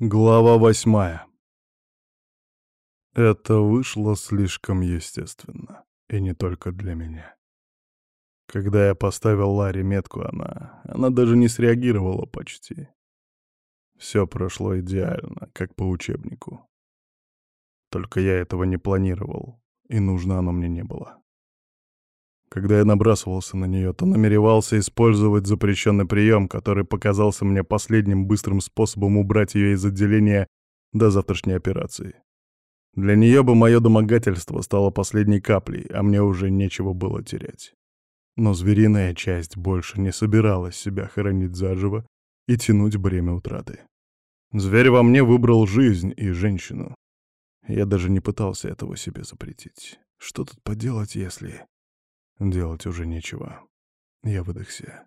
Глава восьмая. Это вышло слишком естественно, и не только для меня. Когда я поставил Ларе метку, она... она даже не среагировала почти. Все прошло идеально, как по учебнику. Только я этого не планировал, и нужно оно мне не было. Когда я набрасывался на нее, то намеревался использовать запрещенный прием, который показался мне последним быстрым способом убрать ее из отделения до завтрашней операции. Для нее бы мое домогательство стало последней каплей, а мне уже нечего было терять. Но звериная часть больше не собиралась себя хоронить заживо и тянуть бремя утраты. Зверь во мне выбрал жизнь и женщину. Я даже не пытался этого себе запретить. Что тут поделать, если... Делать уже нечего. Я выдохся.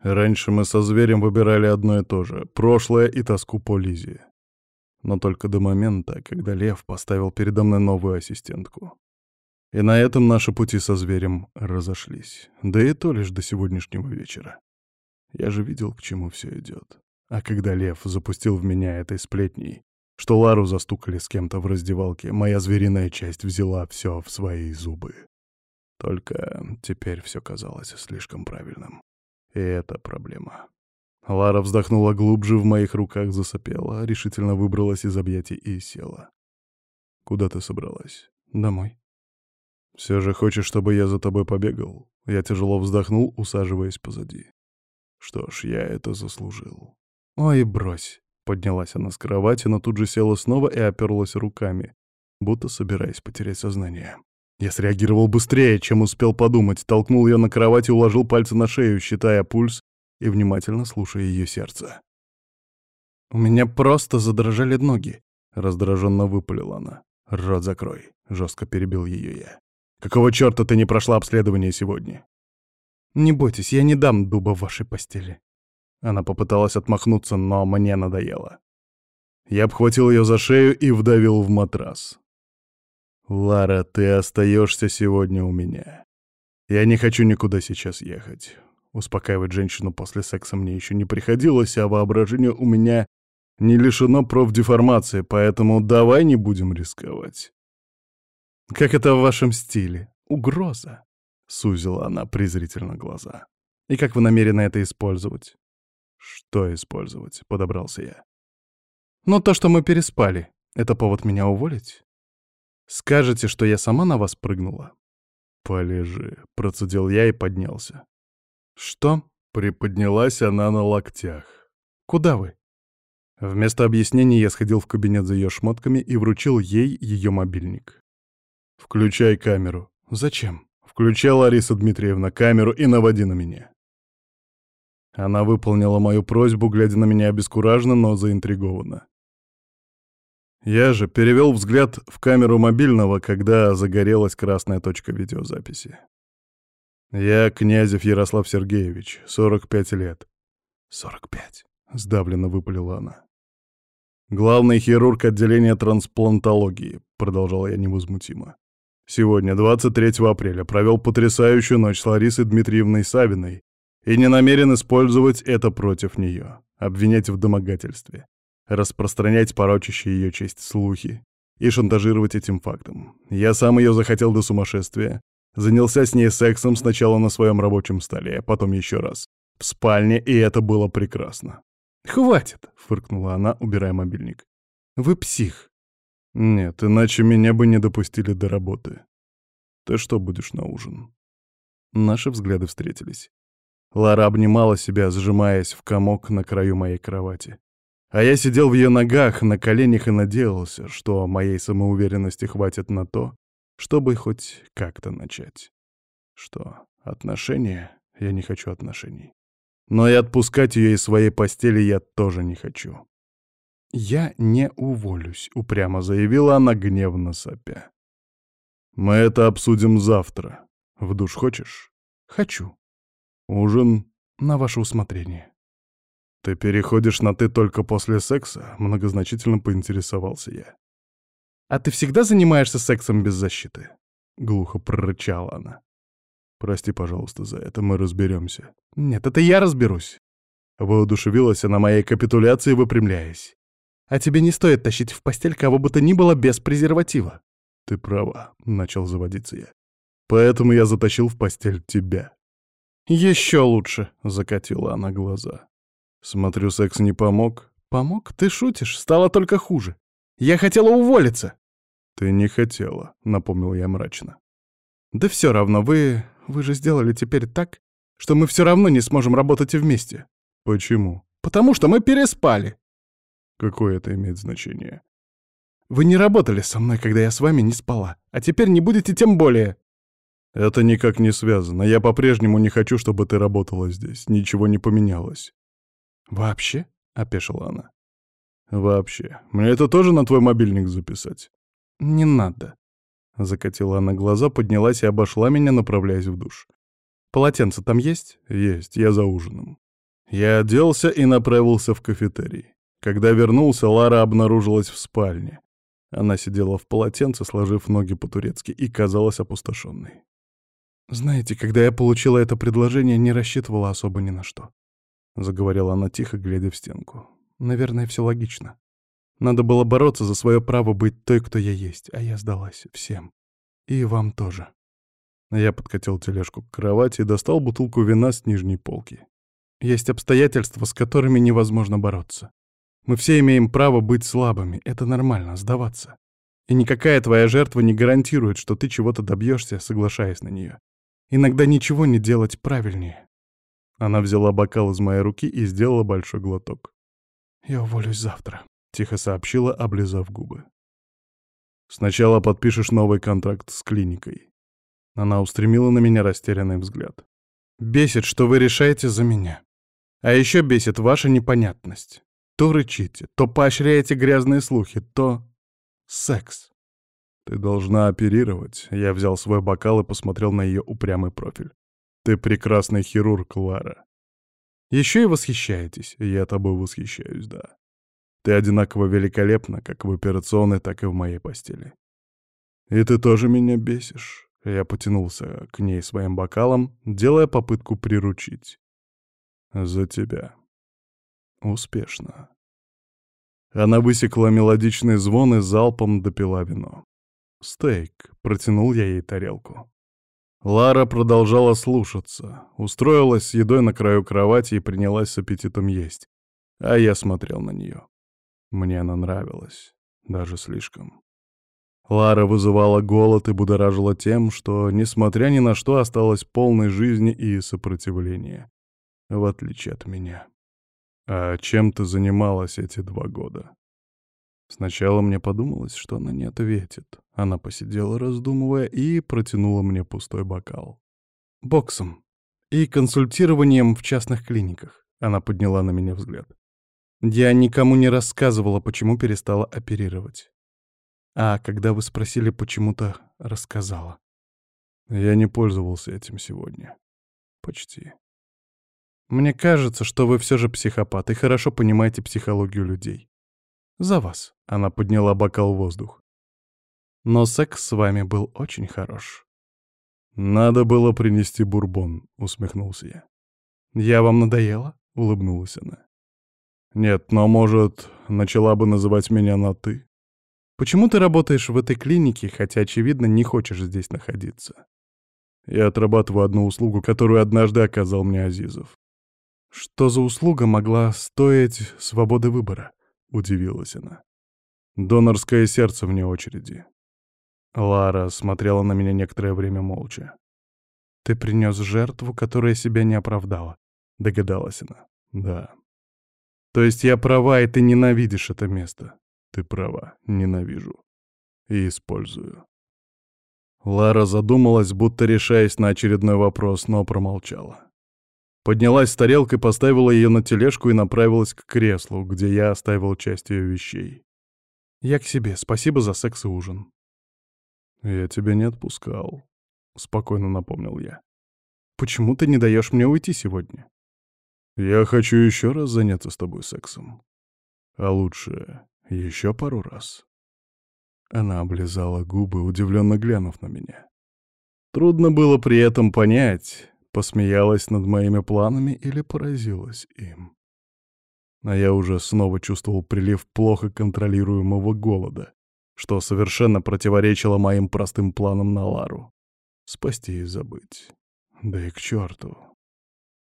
Раньше мы со зверем выбирали одно и то же — прошлое и тоску по Лизе. Но только до момента, когда Лев поставил передо мной новую ассистентку. И на этом наши пути со зверем разошлись. Да и то лишь до сегодняшнего вечера. Я же видел, к чему все идет. А когда Лев запустил в меня этой сплетней, что Лару застукали с кем-то в раздевалке, моя звериная часть взяла все в свои зубы. Только теперь все казалось слишком правильным. И это проблема. Лара вздохнула глубже, в моих руках засопела, решительно выбралась из объятий и села. «Куда ты собралась?» «Домой». «Все же хочешь, чтобы я за тобой побегал?» Я тяжело вздохнул, усаживаясь позади. «Что ж, я это заслужил». «Ой, брось!» — поднялась она с кровати, но тут же села снова и оперлась руками, будто собираясь потерять сознание. Я среагировал быстрее, чем успел подумать, толкнул ее на кровать и уложил пальцы на шею, считая пульс и внимательно слушая ее сердце. «У меня просто задрожали ноги», — раздраженно выпалила она. «Рот закрой», — жестко перебил ее я. «Какого черта ты не прошла обследование сегодня?» «Не бойтесь, я не дам дуба в вашей постели». Она попыталась отмахнуться, но мне надоело. Я обхватил ее за шею и вдавил в матрас. «Лара, ты остаешься сегодня у меня. Я не хочу никуда сейчас ехать. Успокаивать женщину после секса мне еще не приходилось, а воображение у меня не лишено профдеформации, поэтому давай не будем рисковать». «Как это в вашем стиле? Угроза?» — сузила она презрительно глаза. «И как вы намерены это использовать?» «Что использовать?» — подобрался я. «Ну, то, что мы переспали. Это повод меня уволить?» Скажете, что я сама на вас прыгнула?» «Полежи», — процедил я и поднялся. «Что?» — приподнялась она на локтях. «Куда вы?» Вместо объяснений я сходил в кабинет за ее шмотками и вручил ей ее мобильник. «Включай камеру». «Зачем?» «Включай, Лариса Дмитриевна, камеру и наводи на меня». Она выполнила мою просьбу, глядя на меня обескураженно, но заинтригованно. Я же перевел взгляд в камеру мобильного, когда загорелась красная точка видеозаписи. Я Князев Ярослав Сергеевич, 45 лет. 45, сдавленно выпалила она. Главный хирург отделения трансплантологии, продолжал я невозмутимо. Сегодня, 23 апреля, провел потрясающую ночь с Ларисой Дмитриевной Савиной и не намерен использовать это против нее, обвинять в домогательстве распространять порочащие ее честь слухи и шантажировать этим фактом. Я сам ее захотел до сумасшествия, занялся с ней сексом сначала на своем рабочем столе, а потом еще раз в спальне, и это было прекрасно. «Хватит!» — фыркнула она, убирая мобильник. «Вы псих». «Нет, иначе меня бы не допустили до работы. Ты что будешь на ужин?» Наши взгляды встретились. Лара обнимала себя, сжимаясь в комок на краю моей кровати. А я сидел в ее ногах, на коленях и надеялся, что моей самоуверенности хватит на то, чтобы хоть как-то начать. Что, отношения? Я не хочу отношений. Но и отпускать ее из своей постели я тоже не хочу. «Я не уволюсь», — упрямо заявила она, гневно сопя. «Мы это обсудим завтра. В душ хочешь?» «Хочу». «Ужин на ваше усмотрение». «Ты переходишь на «ты» только после секса?» — многозначительно поинтересовался я. «А ты всегда занимаешься сексом без защиты?» — глухо прорычала она. «Прости, пожалуйста, за это, мы разберемся». «Нет, это я разберусь». Воодушевилась она моей капитуляцией, выпрямляясь. «А тебе не стоит тащить в постель кого бы то ни было без презерватива». «Ты права», — начал заводиться я. «Поэтому я затащил в постель тебя». «Еще лучше», — закатила она глаза. «Смотрю, секс не помог». «Помог? Ты шутишь? Стало только хуже. Я хотела уволиться». «Ты не хотела», — напомнил я мрачно. «Да все равно, вы... вы же сделали теперь так, что мы все равно не сможем работать вместе». «Почему?» «Потому что мы переспали». «Какое это имеет значение?» «Вы не работали со мной, когда я с вами не спала, а теперь не будете тем более». «Это никак не связано. Я по-прежнему не хочу, чтобы ты работала здесь. Ничего не поменялось». «Вообще?» — опешила она. «Вообще. Мне это тоже на твой мобильник записать?» «Не надо». Закатила она глаза, поднялась и обошла меня, направляясь в душ. «Полотенце там есть?» «Есть. Я за ужином». Я оделся и направился в кафетерий. Когда вернулся, Лара обнаружилась в спальне. Она сидела в полотенце, сложив ноги по-турецки, и казалась опустошенной. «Знаете, когда я получила это предложение, не рассчитывала особо ни на что», — заговорила она тихо, глядя в стенку. «Наверное, все логично. Надо было бороться за свое право быть той, кто я есть, а я сдалась всем. И вам тоже». Я подкатил тележку к кровати и достал бутылку вина с нижней полки. Есть обстоятельства, с которыми невозможно бороться. Мы все имеем право быть слабыми, это нормально, сдаваться. И никакая твоя жертва не гарантирует, что ты чего-то добьешься, соглашаясь на нее. Иногда ничего не делать правильнее. Она взяла бокал из моей руки и сделала большой глоток. «Я уволюсь завтра», — тихо сообщила, облизав губы. «Сначала подпишешь новый контракт с клиникой». Она устремила на меня растерянный взгляд. «Бесит, что вы решаете за меня. А еще бесит ваша непонятность. То рычите, то поощряете грязные слухи, то... секс. Ты должна оперировать. Я взял свой бокал и посмотрел на ее упрямый профиль. Ты прекрасный хирург, Лара. Еще и восхищаетесь. Я тобой восхищаюсь, да. Ты одинаково великолепна, как в операционной, так и в моей постели. И ты тоже меня бесишь. Я потянулся к ней своим бокалом, делая попытку приручить. За тебя. Успешно. Она высекла мелодичный звон и залпом допила вино. «Стейк», — протянул я ей тарелку. Лара продолжала слушаться, устроилась с едой на краю кровати и принялась с аппетитом есть. А я смотрел на нее. Мне она нравилась, даже слишком. Лара вызывала голод и будоражила тем, что, несмотря ни на что, осталась полной жизни и сопротивления в отличие от меня. А чем ты занималась эти два года? Сначала мне подумалось, что она не ответит. Она посидела, раздумывая, и протянула мне пустой бокал. Боксом. И консультированием в частных клиниках. Она подняла на меня взгляд. Я никому не рассказывала, почему перестала оперировать. А когда вы спросили, почему-то рассказала. Я не пользовался этим сегодня. Почти. Мне кажется, что вы все же психопат и хорошо понимаете психологию людей. За вас. Она подняла бокал в воздух. Но секс с вами был очень хорош. Надо было принести бурбон, усмехнулся я. Я вам надоела? Улыбнулась она. Нет, но, может, начала бы называть меня на «ты». Почему ты работаешь в этой клинике, хотя, очевидно, не хочешь здесь находиться? Я отрабатываю одну услугу, которую однажды оказал мне Азизов. «Что за услуга могла стоить свободы выбора?» — удивилась она. «Донорское сердце вне очереди». Лара смотрела на меня некоторое время молча. «Ты принес жертву, которая себя не оправдала», — догадалась она. «Да». «То есть я права, и ты ненавидишь это место?» «Ты права, ненавижу. И использую». Лара задумалась, будто решаясь на очередной вопрос, но промолчала. Поднялась с тарелкой, поставила ее на тележку и направилась к креслу, где я оставил часть ее вещей. «Я к себе. Спасибо за секс и ужин». «Я тебя не отпускал», — спокойно напомнил я. «Почему ты не даешь мне уйти сегодня?» «Я хочу еще раз заняться с тобой сексом. А лучше еще пару раз». Она облизала губы, удивленно глянув на меня. Трудно было при этом понять, Посмеялась над моими планами или поразилась им? А я уже снова чувствовал прилив плохо контролируемого голода, что совершенно противоречило моим простым планам на Лару. Спасти и забыть. Да и к черту.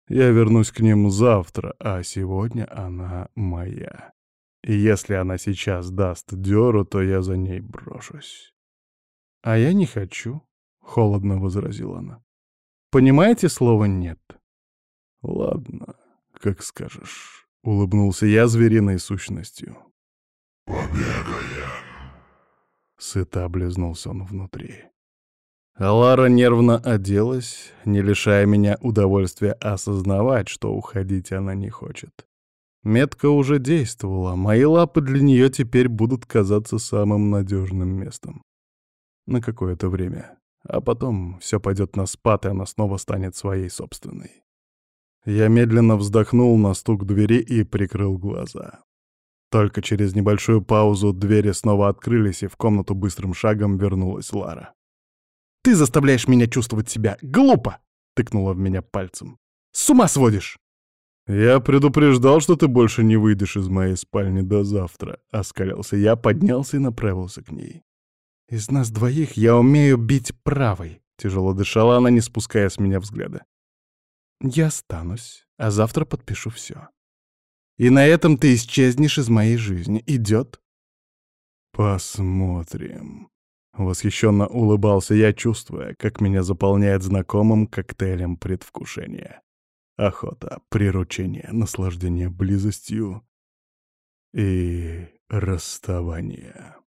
Я вернусь к ним завтра, а сегодня она моя. И если она сейчас даст дёру, то я за ней брошусь. «А я не хочу», — холодно возразила она. «Понимаете слово «нет»?» «Ладно, как скажешь», — улыбнулся я звериной сущностью. «Побегаем!» Сыто облизнулся он внутри. Лара нервно оделась, не лишая меня удовольствия осознавать, что уходить она не хочет. Метка уже действовала, мои лапы для нее теперь будут казаться самым надежным местом. На какое-то время. А потом все пойдет на спад, и она снова станет своей собственной. Я медленно вздохнул на стук двери и прикрыл глаза. Только через небольшую паузу двери снова открылись, и в комнату быстрым шагом вернулась Лара. «Ты заставляешь меня чувствовать себя глупо!» — тыкнула в меня пальцем. «С ума сводишь!» «Я предупреждал, что ты больше не выйдешь из моей спальни до завтра», — оскалился я, поднялся и направился к ней. «Из нас двоих я умею бить правой», — тяжело дышала она, не спуская с меня взгляда. «Я останусь, а завтра подпишу все. И на этом ты исчезнешь из моей жизни. Идет?» «Посмотрим», Восхищенно улыбался я, чувствуя, как меня заполняет знакомым коктейлем предвкушения. Охота, приручение, наслаждение близостью и расставание.